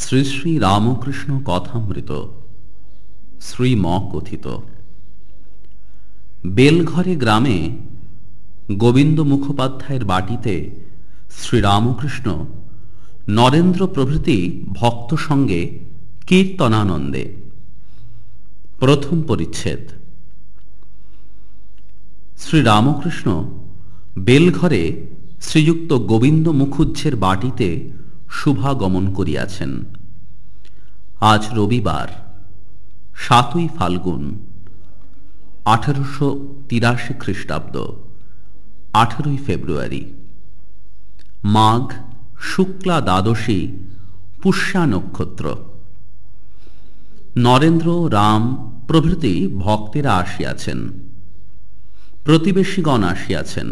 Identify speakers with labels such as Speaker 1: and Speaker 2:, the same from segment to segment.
Speaker 1: শ্রী শ্রী রামকৃষ্ণ কথামৃত শ্রীম কথিত বেলঘরে গ্রামে গোবিন্দ মুখোপাধ্যায়ের বাটিতে শ্রীরামকৃষ্ণ নরেন্দ্র প্রভৃতি ভক্ত সঙ্গে কীর্তনানন্দে। প্রথম পরিচ্ছেদ। শ্রীরামকৃষ্ণ বেলঘরে শ্রীযুক্ত গোবিন্দ মুখুজ্জের বাটিতে শুভাগমন করিয়াছেন। আজ রবিবার, সাতই ফাল্গুন, আঠারোশো তিরাশি খ্রিস্টাব্দ, আঠেরোই ফেব্রুয়ারি। মাঘ শুক্লা দ্বাদশী পুষ্যা নক্ষত্র। নরেন্দ্র রাম প্রভৃতি ভক্তেরা আসিয়াছেন, প্রতিবেশীগণ আসিয়াছেন।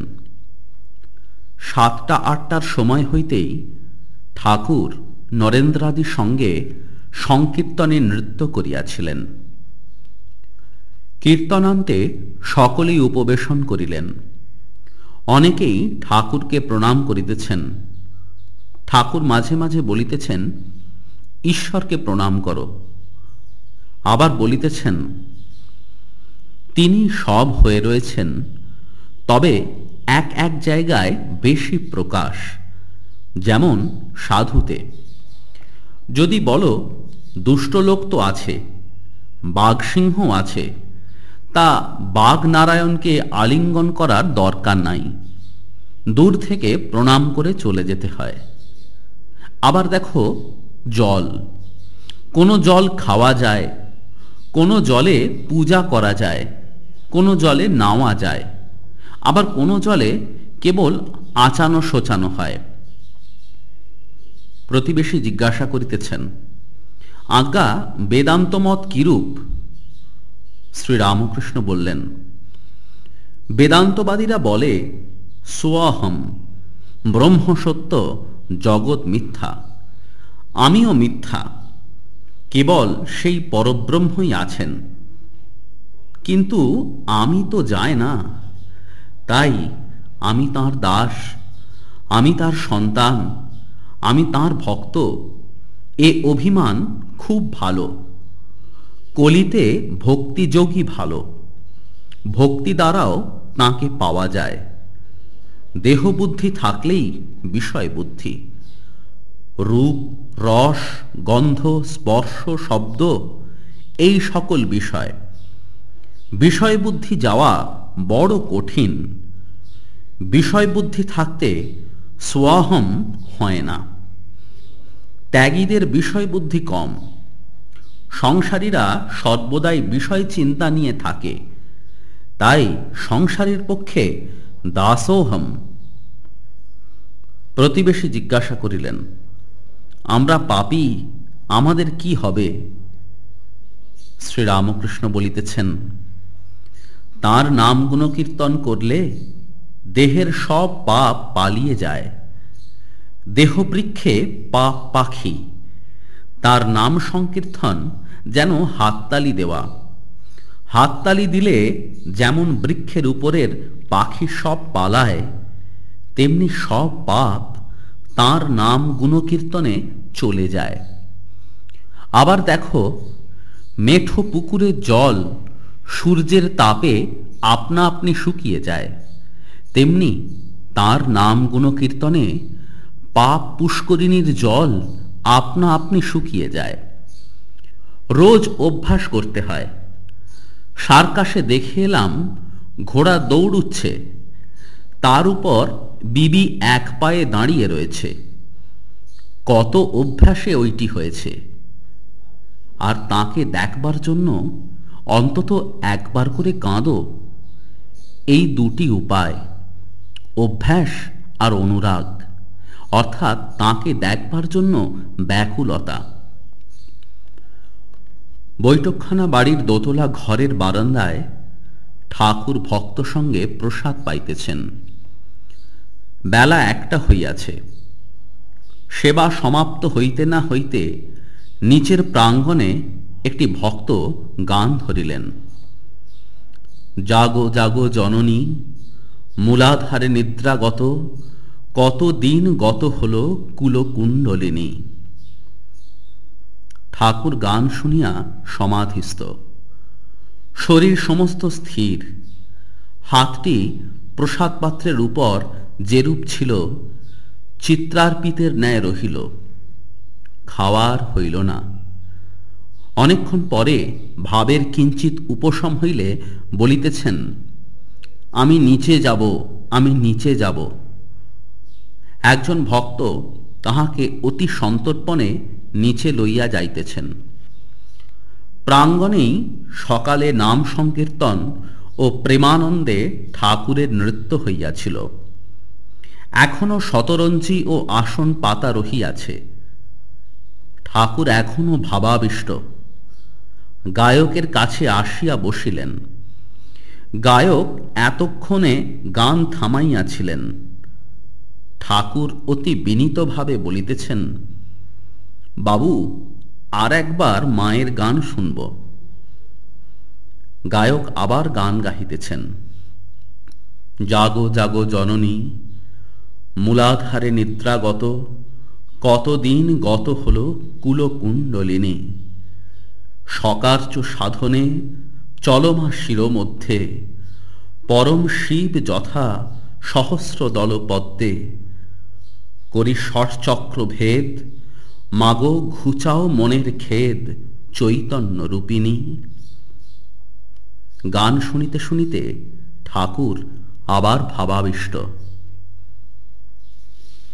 Speaker 1: সাতটা আটটার সময় হইতেই ঠাকুর নরেন্দ্রাদির সঙ্গে সংকীর্তনে নৃত্য করিয়াছিলেন। কীর্তনান্তে সকলেই উপবেশন করিলেন। অনেকেই ঠাকুরকে প্রণাম করিতেছেন। ঠাকুর মাঝে মাঝে বলিতেছেন, ঈশ্বরকে প্রণাম করো। আবার বলিতেছেন, তিনি সব হয়ে রয়েছেন, তবে এক এক জায়গায় বেশি প্রকাশ। যেমন সাধুতে। যদি বলো, দুষ্ট লোক তো আছে বাঘসিংহ আছে, তা বাঘ নারায়ণকে আলিঙ্গন করার দরকার নাই। দূর থেকে প্রণাম করে চলে যেতে হয়। আবার দেখো, জল। কোনো জল খাওয়া যায়, কোনো জলে পূজা করা যায়, কোনো জলে নাওয়া যায়। আবার কোনো জলে কেবল আচানো শোচানো হয়। প্রতিবেশী জিজ্ঞাসা করিতেছেন, আজ্ঞা বেদান্তমত কিরূপ? শ্রীরামকৃষ্ণ বললেন, বেদান্তবাদীরা বলে সোয়াহম ব্রহ্ম সত্য জগৎ মিথ্যা, আমিও মিথ্যা, কেবল সেই পরব্রহ্মই আছেন। কিন্তু আমি তো যায় না, তাই আমি তার দাস, আমি তার সন্তান আমি তার ভক্ত। এ অভিমান খুব ভালো। কলিতে ভক্তিযোগী ভালো। ভক্তি দ্বারাও তাঁকে পাওয়া যায়। দেহবুদ্ধি থাকলেই বিষয় বুদ্ধি। রূপ, রস, গন্ধ, স্পর্শ, শব্দ, এই সকল বিষয়। বিষয় বুদ্ধি যাওয়া বড় কঠিন। বিষয় বুদ্ধি থাকতে সোয়াহম হয় না। ত্যাগীদের বিষয় বুদ্ধি কম। সংসারীরা সর্বদাই বিষয় চিন্তা নিয়ে থাকে। তাই সংসারের পক্ষে দাসোহম। প্রতিবেশী জিজ্ঞাসা করিলেন, আমরা পাপি, আমাদের কি হবে? শ্রীরামকৃষ্ণ বলিতেছেন, তার নাম গুণকীর্তন করলে দেহের সব পাপ পালিয়ে যায়। দেহবৃক্ষে পাপ পাখি। তার নাম সংকীর্তন, যেন হাততালি দেওয়া। হাততালি দিলে যেমন বৃক্ষের উপরের পাখি সব পালায়, তেমনি সব পাপ তার নাম গুণকীর্তনে চলে যায়। আবার দেখো, মেঠো পুকুরের জল সূর্যের তাপে আপনা আপনি শুকিয়ে যায়, তেমনি তার নাম গুণকীর্তনে পাপ পুষ্করিণীর জল আপনা আপনি শুকিয়ে যায়। রোজ অভ্যাস করতে হয়। সার্কাসে দেখে এলাম ঘোড়া দৌড়ুচ্ছে। তার উপর বিবি এক পায়ে দাঁড়িয়ে রয়েছে। কত অভ্যাসে ওইটি হয়েছে। আর তাকে দেখবার জন্য অন্তত একবার করে কাঁদো। এই দুটি উপায়, অভ্যাস আর অনুরাগ। অর্থাৎ তাকে দেখবার জন্য ব্যাকুলতা। বৈঠকখানা বাড়ির দোতলা ঘরের বারান্দায় ঠাকুর ভক্ত সঙ্গে প্রসাদ পাইতেছেন। বেলা একটা হইয়াছে। সেবা সমাপ্ত হইতে না হইতে নিচের প্রাঙ্গণে একটি ভক্ত গান ধরিলেন। জাগো জাগো জননী, মূলাধারে নিদ্রাগত কত দিন গত হল কুলকুণ্ডলিনী? ঠাকুর গান শুনিয়া সমাধিস্থ। শরীর সমস্ত স্থির। হাতটি প্রসাদ পাত্রের উপর যেরূপ ছিল, চিত্রার্পিতের ন্যায় রহিল। খাওয়ার হইল না। অনেকক্ষণ পরে ভাবের কিঞ্চিত উপশম হইলে বলিতেছেন, আমি নিচে যাব, আমি নিচে যাব। একজন ভক্ত তাহাকে অতি সন্তর্পণে নিচে লইয়া যাইতেছেন। প্রাঙ্গণেই সকালে নাম সংকীর্তন ও প্রেমানন্দে ঠাকুরের নৃত্য হইয়াছিল। এখনও শতরঞ্জি ও আসন পাতা রহিয়াছে। ঠাকুর এখনও ভাবাবিষ্ট। গায়কের কাছে আসিয়া বসিলেন। গায়ক এতক্ষণে গান থামাইয়াছিলেন। ঠাকুর অতি বিনীতভাবে বলিতেছেন, বাবু, আর একবার মায়ের গান শুনব। গায়ক আবার গান গাহিতেছেন, জাগো জাগো জননী, মূলাধারে নিদ্রাগত, কতদিন গত হল কুলকুণ্ডলিনী। সকার্য সাধনে চলমা শির মধ্যে পরম শিব যথা সহস্র দলপদ্মে করি ষটচক্র ভেদ। মাগো ঘুচাও মনের খেদ, চৈতন্য রূপিণী। গান শুনিতে শুনিতে ঠাকুর আবার ভাবাবিষ্ট।